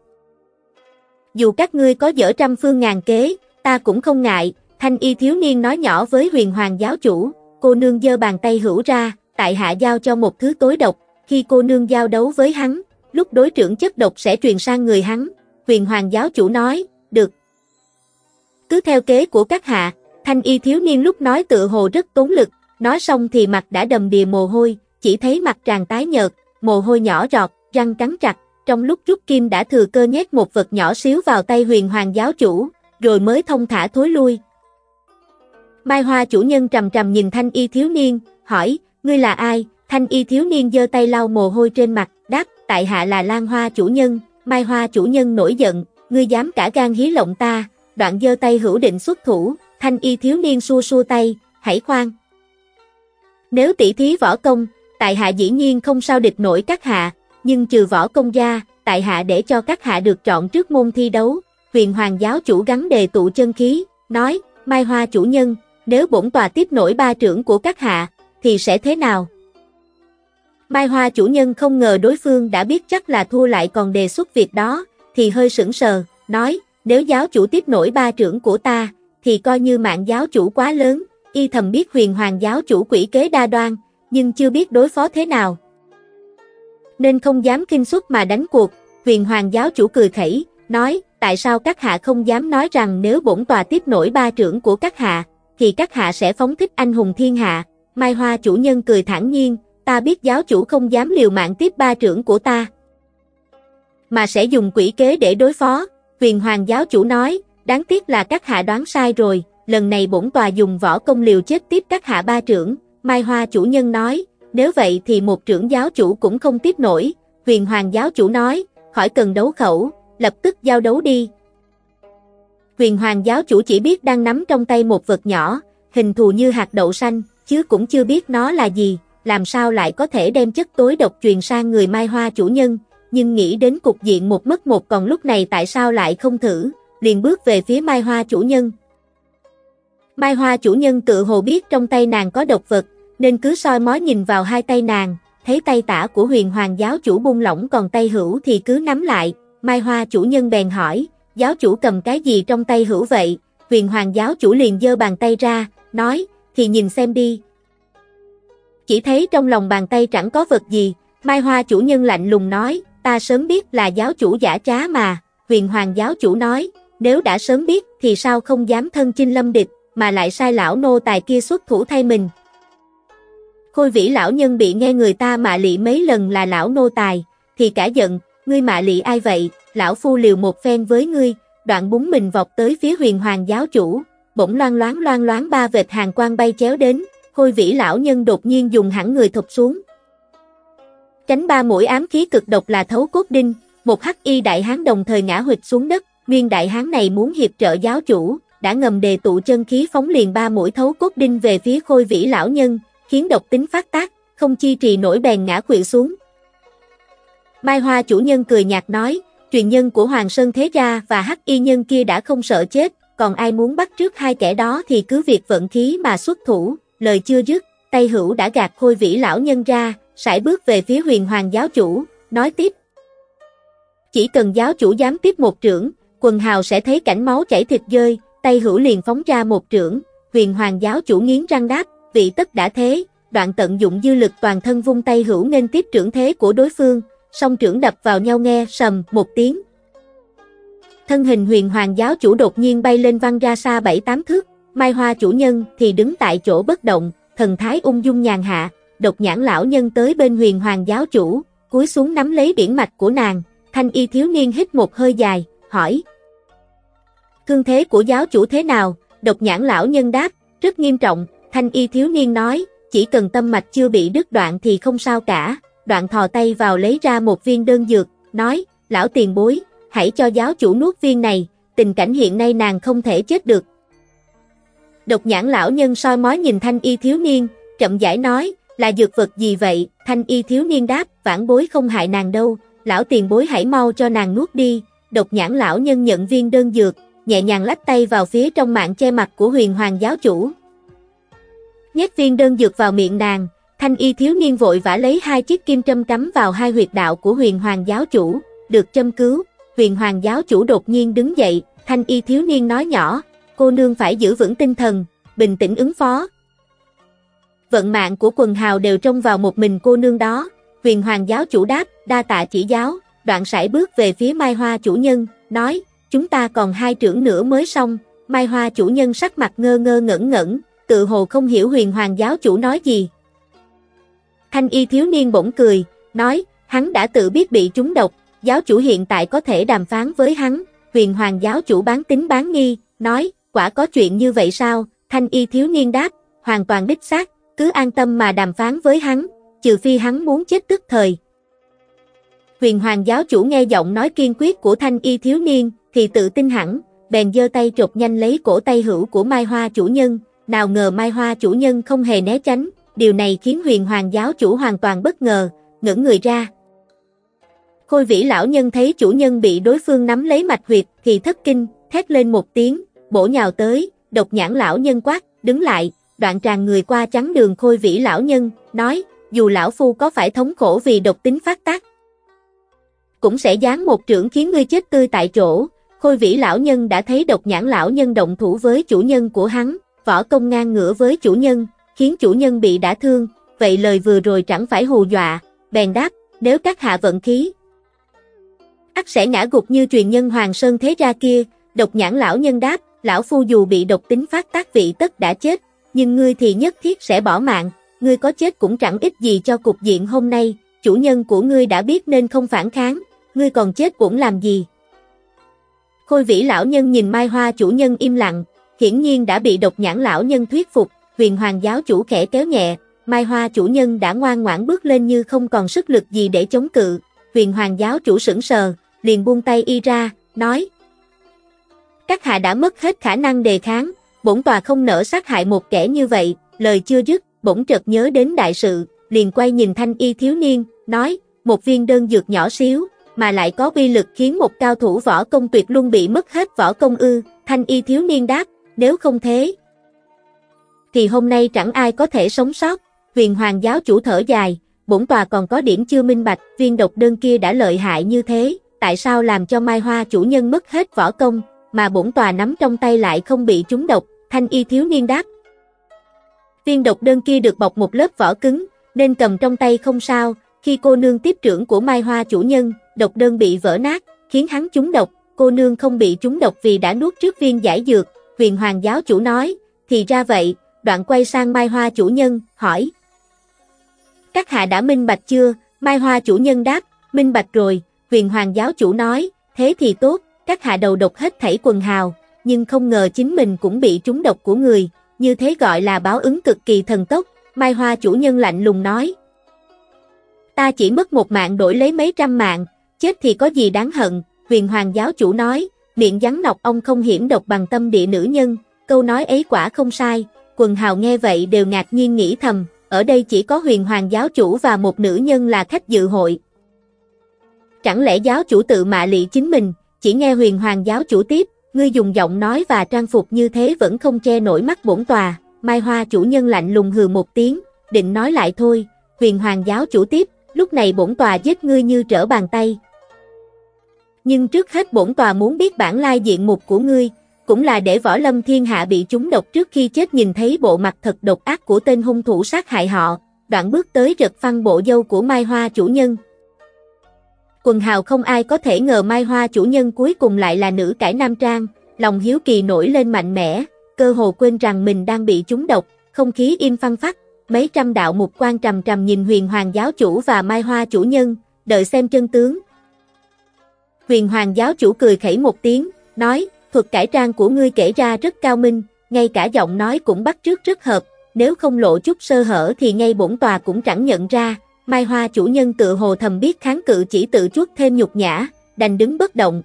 Dù các ngươi có dở trăm phương ngàn kế, ta cũng không ngại, thanh y thiếu niên nói nhỏ với huyền hoàng giáo chủ, cô nương giơ bàn tay hữu ra, tại hạ giao cho một thứ tối độc, khi cô nương giao đấu với hắn, lúc đối trưởng chất độc sẽ truyền sang người hắn, huyền hoàng giáo chủ nói, được. Cứ theo kế của các hạ, thanh y thiếu niên lúc nói tự hồ rất tốn lực, nói xong thì mặt đã đầm đìa mồ hôi, chỉ thấy mặt tràn tái nhợt, mồ hôi nhỏ rọt, răng cắn chặt, trong lúc rút kim đã thừa cơ nhét một vật nhỏ xíu vào tay huyền hoàng giáo chủ, rồi mới thông thả thối lui. Mai Hoa chủ nhân trầm trầm nhìn thanh y thiếu niên, hỏi, ngươi là ai? Thanh y thiếu niên giơ tay lau mồ hôi trên mặt, đáp, tại hạ là Lan Hoa chủ nhân, Mai Hoa chủ nhân nổi giận, ngươi dám cả gan hí lộng ta, đoạn giơ tay hữu định xuất thủ, thanh y thiếu niên xua xua tay, hãy khoan. Nếu tỷ thí võ công, tại hạ dĩ nhiên không sao địch nổi các hạ, nhưng trừ võ công gia, tại hạ để cho các hạ được chọn trước môn thi đấu, huyền hoàng giáo chủ gắn đề tụ chân khí, nói, Mai Hoa chủ nhân, nếu bổn tòa tiếp nổi ba trưởng của các hạ, thì sẽ thế nào? Mai Hoa chủ nhân không ngờ đối phương đã biết chắc là thua lại còn đề xuất việc đó, thì hơi sững sờ, nói, nếu giáo chủ tiếp nổi ba trưởng của ta, thì coi như mạng giáo chủ quá lớn, y thầm biết huyền hoàng giáo chủ quỷ kế đa đoan, nhưng chưa biết đối phó thế nào. Nên không dám kinh xuất mà đánh cuộc, huyền hoàng giáo chủ cười khẩy, nói, tại sao các hạ không dám nói rằng nếu bổn tòa tiếp nổi ba trưởng của các hạ, thì các hạ sẽ phóng thích anh hùng thiên hạ. Mai Hoa chủ nhân cười thản nhiên, ta biết giáo chủ không dám liều mạng tiếp ba trưởng của ta. Mà sẽ dùng quỷ kế để đối phó, huyền hoàng giáo chủ nói, đáng tiếc là các hạ đoán sai rồi, lần này bổn tòa dùng võ công liều chết tiếp các hạ ba trưởng, Mai Hoa chủ nhân nói, nếu vậy thì một trưởng giáo chủ cũng không tiếp nổi, huyền hoàng giáo chủ nói, khỏi cần đấu khẩu, lập tức giao đấu đi. Huyền hoàng giáo chủ chỉ biết đang nắm trong tay một vật nhỏ, hình thù như hạt đậu xanh, chứ cũng chưa biết nó là gì, làm sao lại có thể đem chất tối độc truyền sang người Mai Hoa chủ nhân, nhưng nghĩ đến cục diện một mất một còn lúc này tại sao lại không thử, liền bước về phía Mai Hoa chủ nhân. Mai Hoa chủ nhân tự hồ biết trong tay nàng có độc vật, nên cứ soi mói nhìn vào hai tay nàng, thấy tay tả của huyền hoàng giáo chủ buông lỏng còn tay hữu thì cứ nắm lại, Mai Hoa chủ nhân bèn hỏi, giáo chủ cầm cái gì trong tay hữu vậy, huyền hoàng giáo chủ liền giơ bàn tay ra, nói, thì nhìn xem đi. Chỉ thấy trong lòng bàn tay chẳng có vật gì, Mai Hoa chủ nhân lạnh lùng nói, ta sớm biết là giáo chủ giả trá mà, huyền hoàng giáo chủ nói, nếu đã sớm biết thì sao không dám thân chinh lâm địch, mà lại sai lão nô tài kia xuất thủ thay mình. Khôi vĩ lão nhân bị nghe người ta mạ lị mấy lần là lão nô tài, thì cả giận, ngươi mạ lị ai vậy, lão phu liều một phen với ngươi, đoạn búng mình vọt tới phía huyền hoàng giáo chủ, bỗng loan loáng loan loáng ba vệt hàng quang bay chéo đến, khôi vĩ lão nhân đột nhiên dùng hẳn người thụp xuống. Tránh ba mũi ám khí cực độc là thấu cốt đinh, một hắc y đại hán đồng thời ngã hụt xuống đất, nguyên đại hán này muốn hiệp trợ giáo chủ, đã ngầm đề tụ chân khí phóng liền ba mũi thấu cốt đinh về phía khôi vĩ lão nhân, khiến độc tính phát tác, không chi trì nổi bèn ngã quỵ xuống. Mai Hoa chủ nhân cười nhạt nói, truyền nhân của Hoàng Sơn Thế Gia và hắc y nhân kia đã không sợ chết, còn ai muốn bắt trước hai kẻ đó thì cứ việc vận khí mà xuất thủ, lời chưa dứt, tay hữu đã gạt khôi vĩ lão nhân ra, sải bước về phía huyền hoàng giáo chủ, nói tiếp. Chỉ cần giáo chủ dám tiếp một trưởng, quần hào sẽ thấy cảnh máu chảy thịt rơi, tay hữu liền phóng ra một trưởng, huyền hoàng giáo chủ nghiến răng đáp, vị tất đã thế, đoạn tận dụng dư lực toàn thân vung tay hữu nên tiếp trưởng thế của đối phương, song trưởng đập vào nhau nghe sầm một tiếng. Thân hình huyền hoàng giáo chủ đột nhiên bay lên văng ra xa bảy tám thước, mai hoa chủ nhân thì đứng tại chỗ bất động, thần thái ung dung nhàn hạ, độc nhãn lão nhân tới bên huyền hoàng giáo chủ, cúi xuống nắm lấy biển mạch của nàng, thanh y thiếu niên hít một hơi dài, hỏi. Thương thế của giáo chủ thế nào? Độc nhãn lão nhân đáp, rất nghiêm trọng, thanh y thiếu niên nói, chỉ cần tâm mạch chưa bị đứt đoạn thì không sao cả, đoạn thò tay vào lấy ra một viên đơn dược, nói, lão tiền bối, hãy cho giáo chủ nuốt viên này, tình cảnh hiện nay nàng không thể chết được. Độc nhãn lão nhân soi mói nhìn thanh y thiếu niên, chậm giải nói, là dược vật gì vậy, thanh y thiếu niên đáp, vãn bối không hại nàng đâu, lão tiền bối hãy mau cho nàng nuốt đi, độc nhãn lão nhân nhận viên đơn dược, nhẹ nhàng lách tay vào phía trong mạng che mặt của huyền hoàng giáo chủ. Nhét viên đơn dược vào miệng nàng, thanh y thiếu niên vội vã lấy hai chiếc kim châm cắm vào hai huyệt đạo của huyền hoàng giáo chủ, được châm cứu, huyền hoàng giáo chủ đột nhiên đứng dậy, thanh y thiếu niên nói nhỏ, cô nương phải giữ vững tinh thần, bình tĩnh ứng phó. Vận mạng của quần hào đều trông vào một mình cô nương đó, huyền hoàng giáo chủ đáp, đa tạ chỉ giáo, đoạn sải bước về phía mai hoa chủ nhân, nói, chúng ta còn hai trưởng nữa mới xong, mai hoa chủ nhân sắc mặt ngơ ngơ ngẩn ngẩn, tự hồ không hiểu huyền hoàng giáo chủ nói gì. Thanh y thiếu niên bỗng cười, nói, hắn đã tự biết bị trúng độc, giáo chủ hiện tại có thể đàm phán với hắn, huyền hoàng giáo chủ bán tính bán nghi, nói, quả có chuyện như vậy sao, thanh y thiếu niên đáp, hoàn toàn đích xác, cứ an tâm mà đàm phán với hắn, trừ phi hắn muốn chết tức thời. Huyền hoàng giáo chủ nghe giọng nói kiên quyết của thanh y thiếu niên, thì tự tin hẳn, bèn giơ tay trục nhanh lấy cổ tay hữu của Mai Hoa chủ nhân, nào ngờ Mai Hoa chủ nhân không hề né tránh, điều này khiến huyền hoàng giáo chủ hoàn toàn bất ngờ, ngẩng người ra. Khôi vĩ lão nhân thấy chủ nhân bị đối phương nắm lấy mạch huyệt thì thất kinh, thét lên một tiếng, bổ nhào tới, độc nhãn lão nhân quát, đứng lại, đoạn tràn người qua chắn đường khôi vĩ lão nhân, nói, dù lão phu có phải thống khổ vì độc tính phát tác, cũng sẽ dán một trưởng khiến ngươi chết tươi tại chỗ. Khôi vĩ lão nhân đã thấy độc nhãn lão nhân động thủ với chủ nhân của hắn, võ công ngang ngửa với chủ nhân, khiến chủ nhân bị đả thương, vậy lời vừa rồi chẳng phải hù dọa, bèn đáp, nếu các hạ vận khí, ắt sẽ ngã gục như truyền nhân Hoàng Sơn thế ra kia, độc nhãn lão nhân đáp, lão phu dù bị độc tính phát tác vị tất đã chết, nhưng ngươi thì nhất thiết sẽ bỏ mạng, ngươi có chết cũng chẳng ích gì cho cục diện hôm nay, chủ nhân của ngươi đã biết nên không phản kháng, ngươi còn chết cũng làm gì. Khôi vĩ lão nhân nhìn Mai Hoa chủ nhân im lặng, hiển nhiên đã bị độc nhãn lão nhân thuyết phục, huyền hoàng giáo chủ khẽ kéo nhẹ, Mai Hoa chủ nhân đã ngoan ngoãn bước lên như không còn sức lực gì để chống cự, huyền hoàng giáo chủ sững sờ, liền buông tay y ra, nói. Các hạ đã mất hết khả năng đề kháng, bổn tòa không nỡ sát hại một kẻ như vậy, lời chưa dứt, bổn chợt nhớ đến đại sự, liền quay nhìn thanh y thiếu niên, nói, một viên đơn dược nhỏ xíu, mà lại có uy lực khiến một cao thủ võ công tuyệt luôn bị mất hết võ công ư, thanh y thiếu niên đáp, nếu không thế, thì hôm nay chẳng ai có thể sống sót, huyền hoàng giáo chủ thở dài, bổn tòa còn có điểm chưa minh bạch, viên độc đơn kia đã lợi hại như thế, tại sao làm cho Mai Hoa chủ nhân mất hết võ công, mà bổn tòa nắm trong tay lại không bị trúng độc, thanh y thiếu niên đáp. Viên độc đơn kia được bọc một lớp vỏ cứng, nên cầm trong tay không sao, khi cô nương tiếp trưởng của Mai Hoa chủ nhân, độc đơn bị vỡ nát, khiến hắn trúng độc, cô nương không bị trúng độc vì đã nuốt trước viên giải dược, huyền hoàng giáo chủ nói, thì ra vậy, đoạn quay sang Mai Hoa chủ nhân, hỏi. Các hạ đã minh bạch chưa? Mai Hoa chủ nhân đáp, minh bạch rồi, huyền hoàng giáo chủ nói, thế thì tốt, các hạ đầu độc hết thảy quần hào, nhưng không ngờ chính mình cũng bị trúng độc của người, như thế gọi là báo ứng cực kỳ thần tốc, Mai Hoa chủ nhân lạnh lùng nói. Ta chỉ mất một mạng đổi lấy mấy trăm mạng, chết thì có gì đáng hận, huyền hoàng giáo chủ nói, miệng rắn nọc ông không hiểm độc bằng tâm địa nữ nhân, câu nói ấy quả không sai, quần hào nghe vậy đều ngạc nhiên nghĩ thầm, ở đây chỉ có huyền hoàng giáo chủ và một nữ nhân là khách dự hội. Chẳng lẽ giáo chủ tự mạ lị chính mình, chỉ nghe huyền hoàng giáo chủ tiếp, ngươi dùng giọng nói và trang phục như thế vẫn không che nổi mắt bổn tòa, mai hoa chủ nhân lạnh lùng hừ một tiếng, định nói lại thôi, huyền hoàng giáo chủ tiếp, lúc này bổn tòa giết ngươi như trở bàn tay. Nhưng trước hết bổn tòa muốn biết bản lai diện mục của ngươi, cũng là để võ lâm thiên hạ bị chúng độc trước khi chết nhìn thấy bộ mặt thật độc ác của tên hung thủ sát hại họ, đoạn bước tới rực phăng bộ dâu của Mai Hoa chủ nhân. Quần hào không ai có thể ngờ Mai Hoa chủ nhân cuối cùng lại là nữ cải nam trang, lòng hiếu kỳ nổi lên mạnh mẽ, cơ hồ quên rằng mình đang bị chúng độc, không khí im phăng phắc, mấy trăm đạo mục quan trầm trầm nhìn huyền hoàng giáo chủ và Mai Hoa chủ nhân, đợi xem chân tướng. Huyền hoàng giáo chủ cười khẩy một tiếng, nói, thuật cải trang của ngươi kể ra rất cao minh, ngay cả giọng nói cũng bắt trước rất hợp, nếu không lộ chút sơ hở thì ngay bổn tòa cũng chẳng nhận ra, Mai Hoa chủ nhân tự hồ thầm biết kháng cự chỉ tự chuốt thêm nhục nhã, đành đứng bất động.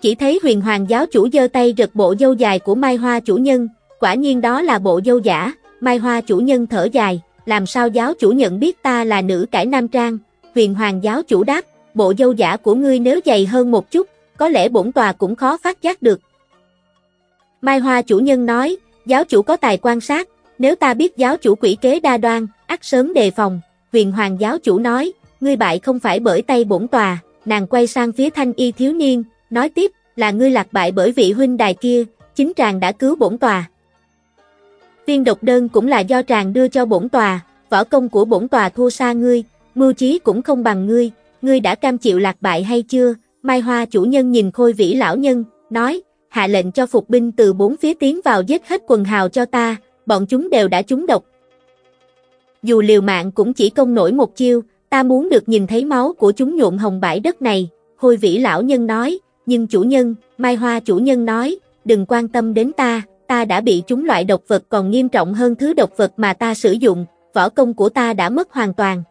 Chỉ thấy huyền hoàng giáo chủ giơ tay rực bộ dâu dài của Mai Hoa chủ nhân, quả nhiên đó là bộ dâu giả, Mai Hoa chủ nhân thở dài, làm sao giáo chủ nhận biết ta là nữ cải nam trang, huyền hoàng giáo chủ đáp, bộ dâu giả của ngươi nếu dày hơn một chút, có lẽ bổn tòa cũng khó phát giác được. Mai Hoa chủ nhân nói, giáo chủ có tài quan sát, nếu ta biết giáo chủ quỷ kế đa đoan, ắt sớm đề phòng. Huyền Hoàng giáo chủ nói, ngươi bại không phải bởi tay bổn tòa, nàng quay sang phía thanh y thiếu niên, nói tiếp, là ngươi lạc bại bởi vị huynh đài kia, chính tràng đã cứu bổn tòa. Viên độc đơn cũng là do tràng đưa cho bổn tòa, võ công của bổn tòa thua xa ngươi, mưu trí cũng không bằng ngươi, ngươi đã cam chịu lạc bại hay chưa? Mai Hoa chủ nhân nhìn khôi vĩ lão nhân, nói, hạ lệnh cho phục binh từ bốn phía tiến vào giết hết quần hào cho ta, bọn chúng đều đã trúng độc. Dù liều mạng cũng chỉ công nổi một chiêu, ta muốn được nhìn thấy máu của chúng nhuộm hồng bãi đất này, hôi vĩ lão nhân nói, nhưng chủ nhân, Mai Hoa chủ nhân nói, đừng quan tâm đến ta, ta đã bị chúng loại độc vật còn nghiêm trọng hơn thứ độc vật mà ta sử dụng, võ công của ta đã mất hoàn toàn.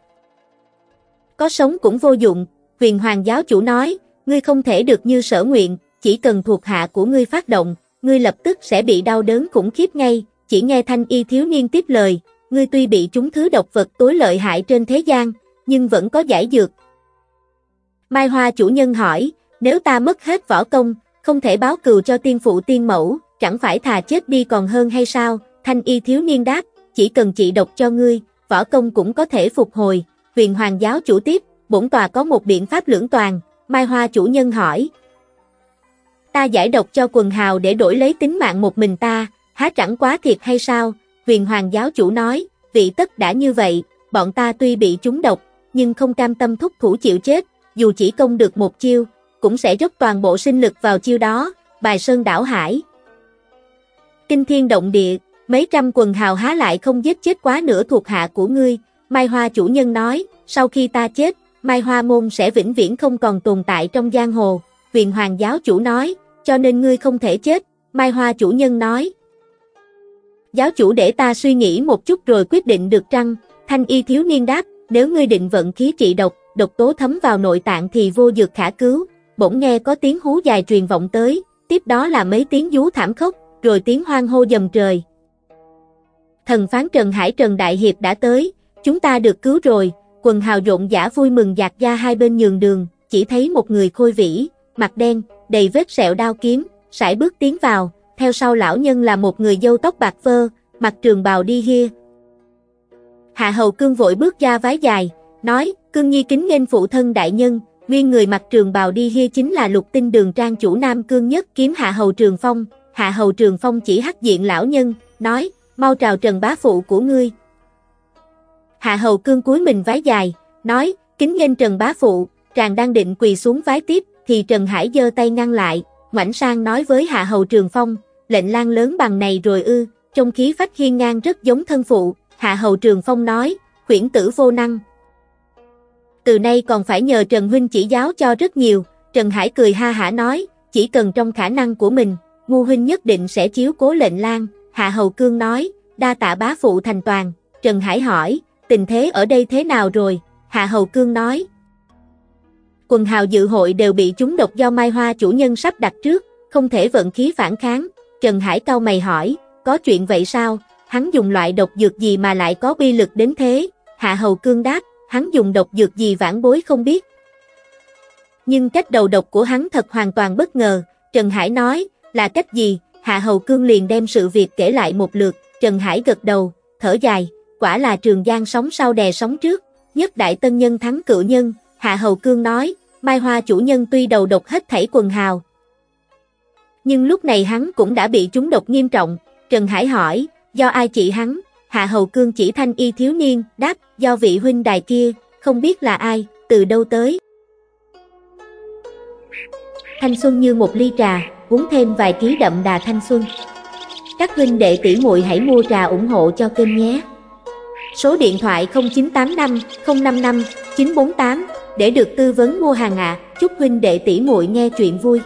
Có sống cũng vô dụng, huyền hoàng giáo chủ nói, ngươi không thể được như sở nguyện, chỉ cần thuộc hạ của ngươi phát động, ngươi lập tức sẽ bị đau đớn khủng khiếp ngay, chỉ nghe thanh y thiếu niên tiếp lời, ngươi tuy bị chúng thứ độc vật tối lợi hại trên thế gian, nhưng vẫn có giải dược. Mai Hoa chủ nhân hỏi, nếu ta mất hết võ công, không thể báo cừu cho tiên phụ tiên mẫu, chẳng phải thà chết đi còn hơn hay sao? Thanh y thiếu niên đáp, chỉ cần trị độc cho ngươi, võ công cũng có thể phục hồi. Huyền Hoàng giáo chủ tiếp, bổn tòa có một biện pháp lưỡng toàn, Mai Hoa chủ nhân hỏi. Ta giải độc cho quần hào để đổi lấy tính mạng một mình ta, há chẳng quá thiệt hay sao? Huyền Hoàng giáo chủ nói, vị tất đã như vậy, bọn ta tuy bị trúng độc, nhưng không cam tâm thúc thủ chịu chết, dù chỉ công được một chiêu, cũng sẽ dốc toàn bộ sinh lực vào chiêu đó, bài sơn đảo hải. Kinh thiên động địa, mấy trăm quần hào há lại không giết chết quá nửa thuộc hạ của ngươi, Mai Hoa chủ nhân nói, sau khi ta chết, Mai Hoa môn sẽ vĩnh viễn không còn tồn tại trong giang hồ, huyền hoàng giáo chủ nói, cho nên ngươi không thể chết, Mai Hoa chủ nhân nói. Giáo chủ để ta suy nghĩ một chút rồi quyết định được trăng, thanh y thiếu niên đáp, nếu ngươi định vận khí trị độc, độc tố thấm vào nội tạng thì vô dược khả cứu, bỗng nghe có tiếng hú dài truyền vọng tới, tiếp đó là mấy tiếng rú thảm khốc, rồi tiếng hoang hô dầm trời. Thần phán Trần Hải Trần Đại Hiệp đã tới, chúng ta được cứu rồi, quần hào rộn giả vui mừng dạt ra hai bên nhường đường, chỉ thấy một người khôi vĩ, mặt đen, đầy vết sẹo đao kiếm, sải bước tiến vào, theo sau lão nhân là một người dâu tóc bạc phơ, mặt trường bào đi hia. Hạ hầu cương vội bước ra vái dài, nói, cương nhi kính nghênh phụ thân đại nhân, nguyên người mặt trường bào đi hia chính là lục tinh đường trang chủ nam cương nhất kiếm hạ hầu trường phong, hạ hầu trường phong chỉ hắc diện lão nhân, nói, mau trào trần bá phụ của ngươi. Hạ hầu cương cúi mình vái dài, nói, kính nghênh trần bá phụ, tràng đang định quỳ xuống vái tiếp, thì Trần Hải giơ tay ngăn lại, ngoảnh sang nói với Hạ Hầu Trường Phong, lệnh lan lớn bằng này rồi ư, trong khí phách hiên ngang rất giống thân phụ, Hạ Hầu Trường Phong nói, khuyển tử vô năng. Từ nay còn phải nhờ Trần Huynh chỉ giáo cho rất nhiều, Trần Hải cười ha hả nói, chỉ cần trong khả năng của mình, ngu huynh nhất định sẽ chiếu cố lệnh lan, Hạ Hầu Cương nói, đa tạ bá phụ thành toàn, Trần Hải hỏi, tình thế ở đây thế nào rồi, Hạ Hầu Cương nói, quần hào dự hội đều bị chúng độc do Mai Hoa chủ nhân sắp đặt trước, không thể vận khí phản kháng. Trần Hải cao mày hỏi, có chuyện vậy sao? Hắn dùng loại độc dược gì mà lại có bi lực đến thế? Hạ Hầu Cương đáp, hắn dùng độc dược gì vãn bối không biết. Nhưng cách đầu độc của hắn thật hoàn toàn bất ngờ. Trần Hải nói, là cách gì? Hạ Hầu Cương liền đem sự việc kể lại một lượt. Trần Hải gật đầu, thở dài, quả là trường giang sóng sau đè sóng trước. Nhất đại tân nhân thắng cựu nhân, Hạ Hầu Cương nói, Mai Hoa chủ nhân tuy đầu độc hết thảy quần hào. Nhưng lúc này hắn cũng đã bị chúng độc nghiêm trọng, Trần Hải hỏi, do ai trị hắn? Hạ Hầu Cương chỉ thanh y thiếu niên, đáp, do vị huynh đài kia, không biết là ai, từ đâu tới. Thanh xuân như một ly trà, uống thêm vài ký đậm đà thanh xuân. Các huynh đệ tỷ muội hãy mua trà ủng hộ cho kênh nhé. Số điện thoại 0985 055 948 để được tư vấn mua hàng ạ. À. Chúc huynh đệ tỷ muội nghe chuyện vui.